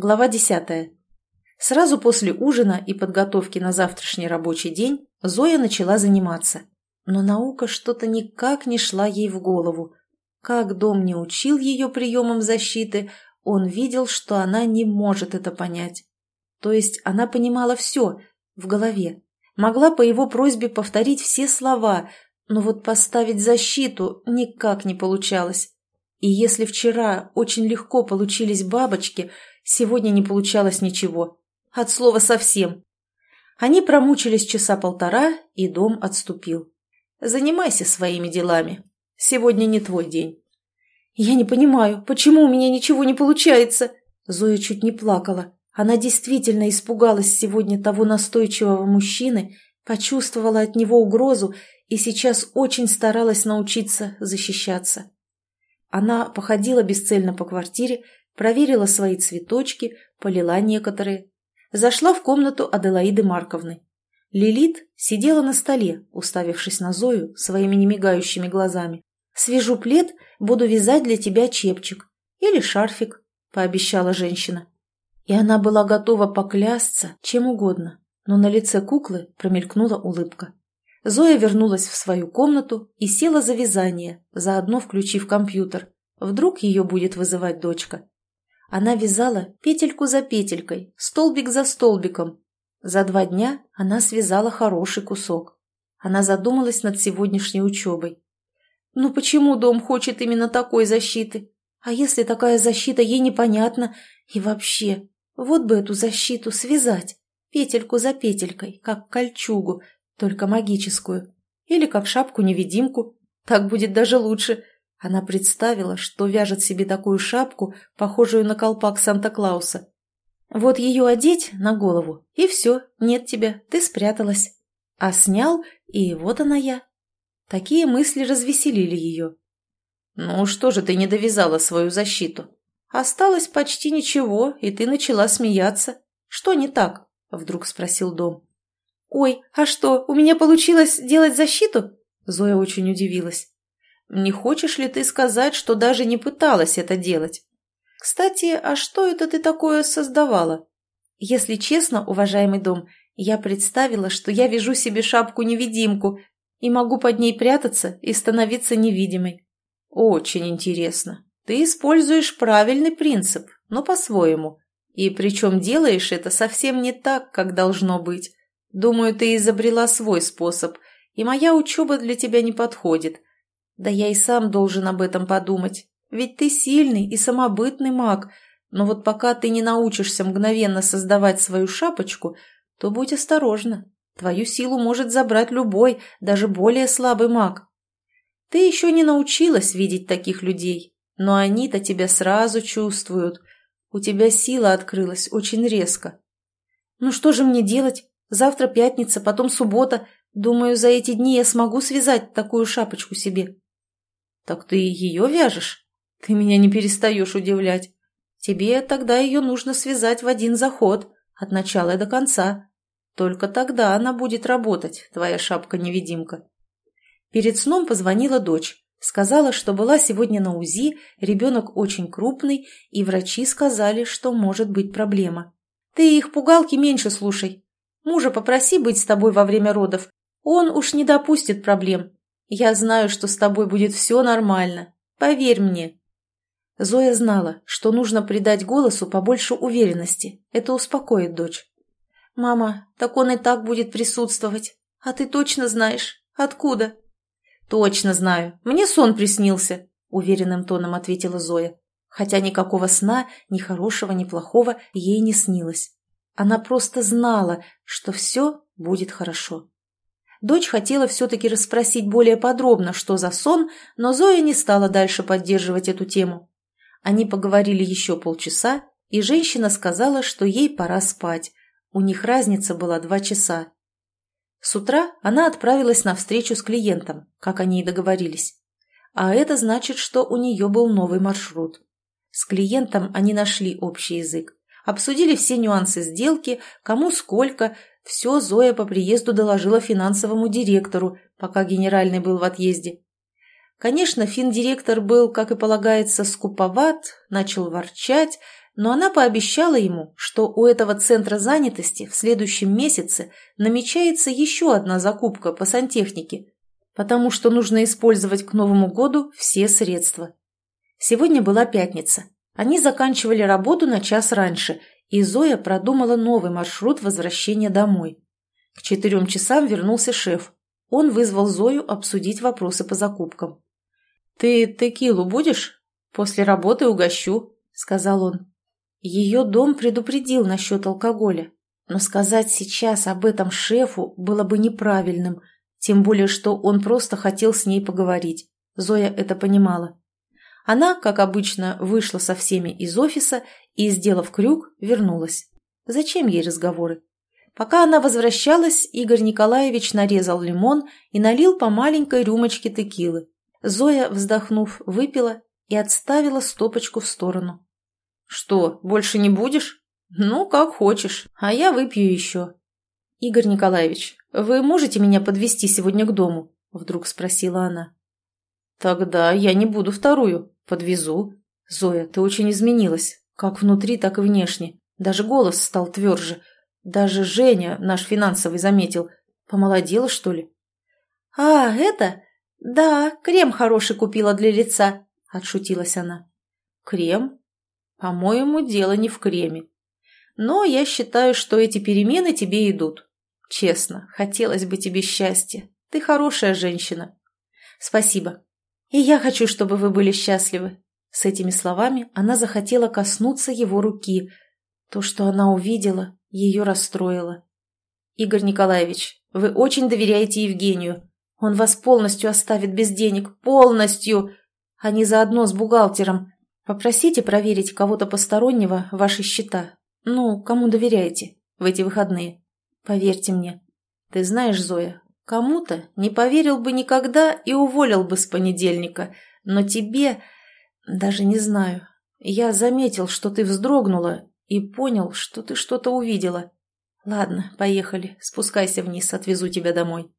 Глава десятая. Сразу после ужина и подготовки на завтрашний рабочий день Зоя начала заниматься. Но наука что-то никак не шла ей в голову. Как дом не учил ее приемам защиты, он видел, что она не может это понять. То есть она понимала все в голове, могла по его просьбе повторить все слова, но вот поставить защиту никак не получалось. И если вчера очень легко получились бабочки – Сегодня не получалось ничего. От слова совсем. Они промучились часа полтора, и дом отступил. Занимайся своими делами. Сегодня не твой день. Я не понимаю, почему у меня ничего не получается? Зоя чуть не плакала. Она действительно испугалась сегодня того настойчивого мужчины, почувствовала от него угрозу и сейчас очень старалась научиться защищаться. Она походила бесцельно по квартире, проверила свои цветочки, полила некоторые. Зашла в комнату Аделаиды Марковны. Лилит сидела на столе, уставившись на Зою своими немигающими глазами. «Свяжу плед, буду вязать для тебя чепчик. Или шарфик», — пообещала женщина. И она была готова поклясться чем угодно, но на лице куклы промелькнула улыбка. Зоя вернулась в свою комнату и села за вязание, заодно включив компьютер. Вдруг ее будет вызывать дочка. Она вязала петельку за петелькой, столбик за столбиком. За два дня она связала хороший кусок. Она задумалась над сегодняшней учебой. Ну почему дом хочет именно такой защиты? А если такая защита ей непонятна? И вообще, вот бы эту защиту связать, петельку за петелькой, как кольчугу, только магическую. Или как шапку-невидимку. Так будет даже лучше – она представила, что вяжет себе такую шапку, похожую на колпак Санта-Клауса. Вот ее одеть на голову, и все, нет тебя, ты спряталась. А снял, и вот она я. Такие мысли развеселили ее. «Ну что же ты не довязала свою защиту? Осталось почти ничего, и ты начала смеяться. Что не так?» — вдруг спросил Дом. «Ой, а что, у меня получилось делать защиту?» Зоя очень удивилась. Не хочешь ли ты сказать, что даже не пыталась это делать? Кстати, а что это ты такое создавала? Если честно, уважаемый дом, я представила, что я вяжу себе шапку-невидимку и могу под ней прятаться и становиться невидимой. Очень интересно. Ты используешь правильный принцип, но по-своему. И причем делаешь это совсем не так, как должно быть. Думаю, ты изобрела свой способ, и моя учеба для тебя не подходит. Да я и сам должен об этом подумать. Ведь ты сильный и самобытный маг, но вот пока ты не научишься мгновенно создавать свою шапочку, то будь осторожна. Твою силу может забрать любой, даже более слабый маг. Ты еще не научилась видеть таких людей, но они-то тебя сразу чувствуют. У тебя сила открылась очень резко. Ну что же мне делать? Завтра пятница, потом суббота. Думаю, за эти дни я смогу связать такую шапочку себе. «Так ты ее вяжешь? Ты меня не перестаешь удивлять. Тебе тогда ее нужно связать в один заход, от начала до конца. Только тогда она будет работать, твоя шапка-невидимка». Перед сном позвонила дочь. Сказала, что была сегодня на УЗИ, ребенок очень крупный, и врачи сказали, что может быть проблема. «Ты их пугалки меньше слушай. Мужа попроси быть с тобой во время родов. Он уж не допустит проблем. Я знаю, что с тобой будет все нормально. Поверь мне». Зоя знала, что нужно придать голосу побольше уверенности. Это успокоит дочь. «Мама, так он и так будет присутствовать. А ты точно знаешь? Откуда?» «Точно знаю. Мне сон приснился», — уверенным тоном ответила Зоя. Хотя никакого сна, ни хорошего, ни плохого, ей не снилось. Она просто знала, что все будет хорошо. Дочь хотела все-таки расспросить более подробно, что за сон, но Зоя не стала дальше поддерживать эту тему. Они поговорили еще полчаса, и женщина сказала, что ей пора спать. У них разница была два часа. С утра она отправилась на встречу с клиентом, как они и договорились. А это значит, что у нее был новый маршрут. С клиентом они нашли общий язык, обсудили все нюансы сделки, кому сколько, все Зоя по приезду доложила финансовому директору, пока генеральный был в отъезде. Конечно, финдиректор был, как и полагается, скуповат, начал ворчать, но она пообещала ему, что у этого центра занятости в следующем месяце намечается еще одна закупка по сантехнике, потому что нужно использовать к Новому году все средства. Сегодня была пятница. Они заканчивали работу на час раньше, и Зоя продумала новый маршрут возвращения домой. К четырем часам вернулся шеф. Он вызвал Зою обсудить вопросы по закупкам. «Ты текилу будешь? После работы угощу», — сказал он. Ее дом предупредил насчет алкоголя, но сказать сейчас об этом шефу было бы неправильным, тем более что он просто хотел с ней поговорить. Зоя это понимала. Она, как обычно, вышла со всеми из офиса и, сделав крюк, вернулась. Зачем ей разговоры? Пока она возвращалась, Игорь Николаевич нарезал лимон и налил по маленькой рюмочке текилы. Зоя, вздохнув, выпила и отставила стопочку в сторону. «Что, больше не будешь?» «Ну, как хочешь, а я выпью еще». «Игорь Николаевич, вы можете меня подвести сегодня к дому?» – вдруг спросила она. «Тогда я не буду вторую. Подвезу. Зоя, ты очень изменилась, как внутри, так и внешне. Даже голос стал тверже. Даже Женя, наш финансовый, заметил. Помолодела, что ли?» «А, это? Да, крем хороший купила для лица», – отшутилась она. «Крем? По-моему, дело не в креме. Но я считаю, что эти перемены тебе идут. Честно, хотелось бы тебе счастья. Ты хорошая женщина. Спасибо. И я хочу, чтобы вы были счастливы. С этими словами она захотела коснуться его руки. То, что она увидела, ее расстроило. Игорь Николаевич, вы очень доверяете Евгению. Он вас полностью оставит без денег. Полностью! А не заодно с бухгалтером. Попросите проверить кого-то постороннего ваши счета. Ну, кому доверяете в эти выходные. Поверьте мне. Ты знаешь, Зоя, кому-то не поверил бы никогда и уволил бы с понедельника. Но тебе... Даже не знаю. Я заметил, что ты вздрогнула и понял, что ты что-то увидела. Ладно, поехали. Спускайся вниз, отвезу тебя домой.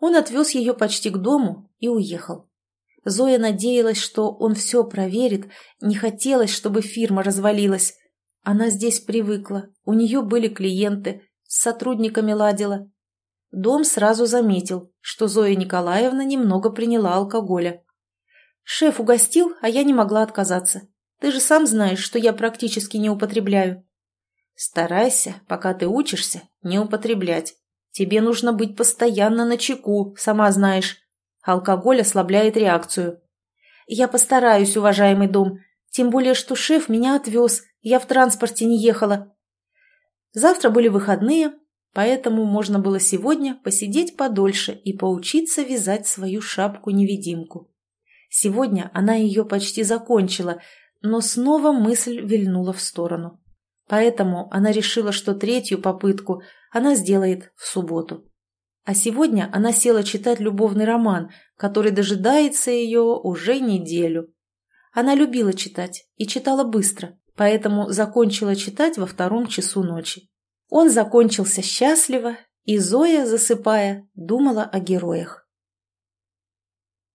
Он отвез ее почти к дому и уехал. Зоя надеялась, что он все проверит, не хотелось, чтобы фирма развалилась. Она здесь привыкла, у нее были клиенты, с сотрудниками ладила. Дом сразу заметил, что Зоя Николаевна немного приняла алкоголя. «Шеф угостил, а я не могла отказаться. Ты же сам знаешь, что я практически не употребляю». «Старайся, пока ты учишься, не употреблять. Тебе нужно быть постоянно на чеку, сама знаешь. Алкоголь ослабляет реакцию. Я постараюсь, уважаемый дом, тем более, что шеф меня отвез, я в транспорте не ехала. Завтра были выходные, поэтому можно было сегодня посидеть подольше и поучиться вязать свою шапку-невидимку. Сегодня она ее почти закончила, но снова мысль вильнула в сторону. Поэтому она решила, что третью попытку она сделает в субботу. А сегодня она села читать любовный роман, который дожидается ее уже неделю. Она любила читать и читала быстро, поэтому закончила читать во втором часу ночи. Он закончился счастливо, и Зоя, засыпая, думала о героях.